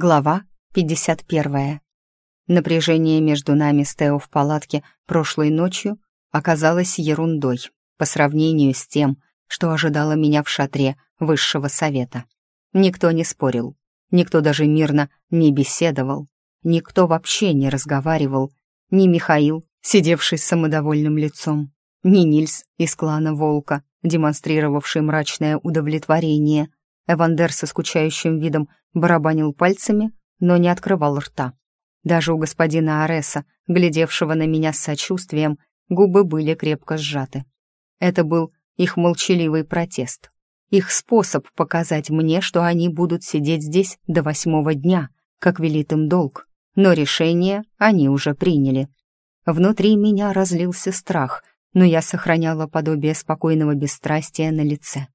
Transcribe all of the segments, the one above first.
Глава 51. Напряжение между нами с Тео в палатке прошлой ночью оказалось ерундой по сравнению с тем, что ожидало меня в шатре высшего совета. Никто не спорил, никто даже мирно не беседовал, никто вообще не разговаривал, ни Михаил, сидевший с самодовольным лицом, ни Нильс из клана Волка, демонстрировавший мрачное удовлетворение — Эвандер со скучающим видом барабанил пальцами, но не открывал рта. Даже у господина Ареса, глядевшего на меня с сочувствием, губы были крепко сжаты. Это был их молчаливый протест. Их способ показать мне, что они будут сидеть здесь до восьмого дня, как велит им долг. Но решение они уже приняли. Внутри меня разлился страх, но я сохраняла подобие спокойного бесстрастия на лице.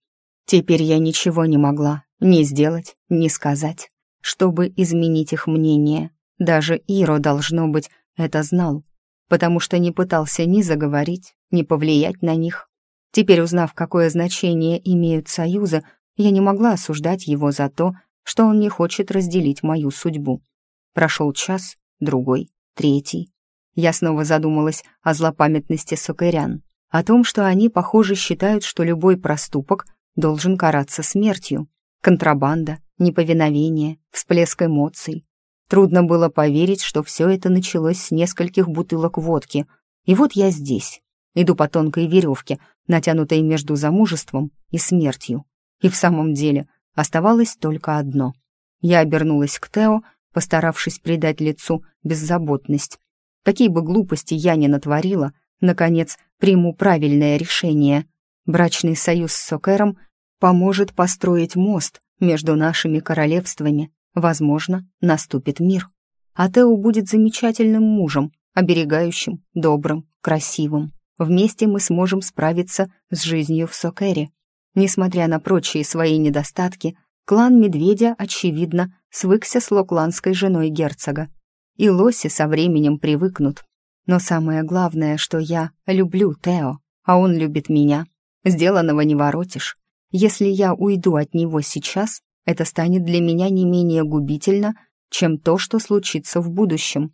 Теперь я ничего не могла ни сделать, ни сказать, чтобы изменить их мнение. Даже Иро, должно быть, это знал, потому что не пытался ни заговорить, ни повлиять на них. Теперь, узнав, какое значение имеют союзы, я не могла осуждать его за то, что он не хочет разделить мою судьбу. Прошел час, другой, третий. Я снова задумалась о злопамятности сокырян, о том, что они, похоже, считают, что любой проступок должен караться смертью. Контрабанда, неповиновение, всплеск эмоций. Трудно было поверить, что все это началось с нескольких бутылок водки. И вот я здесь. Иду по тонкой веревке, натянутой между замужеством и смертью. И в самом деле оставалось только одно. Я обернулась к Тео, постаравшись придать лицу беззаботность. Какие бы глупости я ни натворила, наконец приму правильное решение. Брачный союз с Сокером поможет построить мост между нашими королевствами. Возможно, наступит мир. А Тео будет замечательным мужем, оберегающим, добрым, красивым. Вместе мы сможем справиться с жизнью в Сокере. Несмотря на прочие свои недостатки, клан Медведя, очевидно, свыкся с локландской женой герцога. И лоси со временем привыкнут. Но самое главное, что я люблю Тео, а он любит меня. Сделанного не воротишь. Если я уйду от него сейчас, это станет для меня не менее губительно, чем то, что случится в будущем.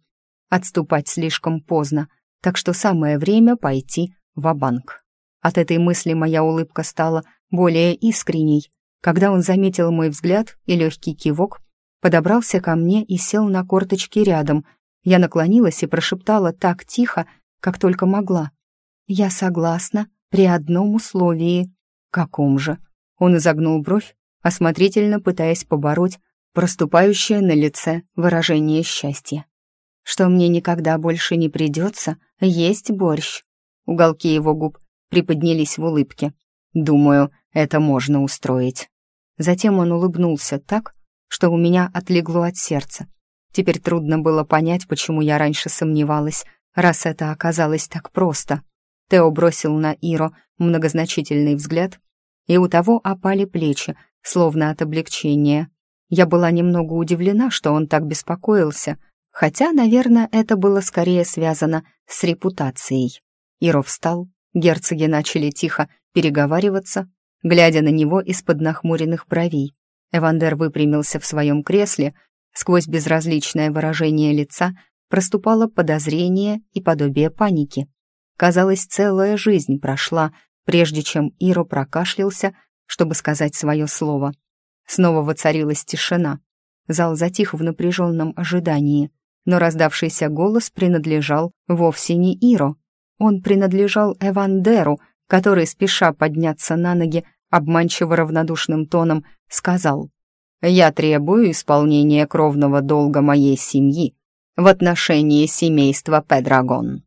Отступать слишком поздно, так что самое время пойти в банк От этой мысли моя улыбка стала более искренней. Когда он заметил мой взгляд и легкий кивок, подобрался ко мне и сел на корточки рядом. Я наклонилась и прошептала так тихо, как только могла. «Я согласна», при одном условии. Каком же? Он изогнул бровь, осмотрительно пытаясь побороть проступающее на лице выражение счастья. Что мне никогда больше не придется есть борщ. Уголки его губ приподнялись в улыбке. Думаю, это можно устроить. Затем он улыбнулся так, что у меня отлегло от сердца. Теперь трудно было понять, почему я раньше сомневалась, раз это оказалось так просто. Тео бросил на Иро многозначительный взгляд, и у того опали плечи, словно от облегчения. Я была немного удивлена, что он так беспокоился, хотя, наверное, это было скорее связано с репутацией. Иро встал, герцоги начали тихо переговариваться, глядя на него из-под нахмуренных бровей. Эвандер выпрямился в своем кресле, сквозь безразличное выражение лица проступало подозрение и подобие паники. Казалось, целая жизнь прошла, прежде чем Иро прокашлялся, чтобы сказать свое слово. Снова воцарилась тишина. Зал затих в напряженном ожидании, но раздавшийся голос принадлежал вовсе не Иро. Он принадлежал Эвандеру, который, спеша подняться на ноги, обманчиво равнодушным тоном сказал «Я требую исполнения кровного долга моей семьи в отношении семейства Педрагон».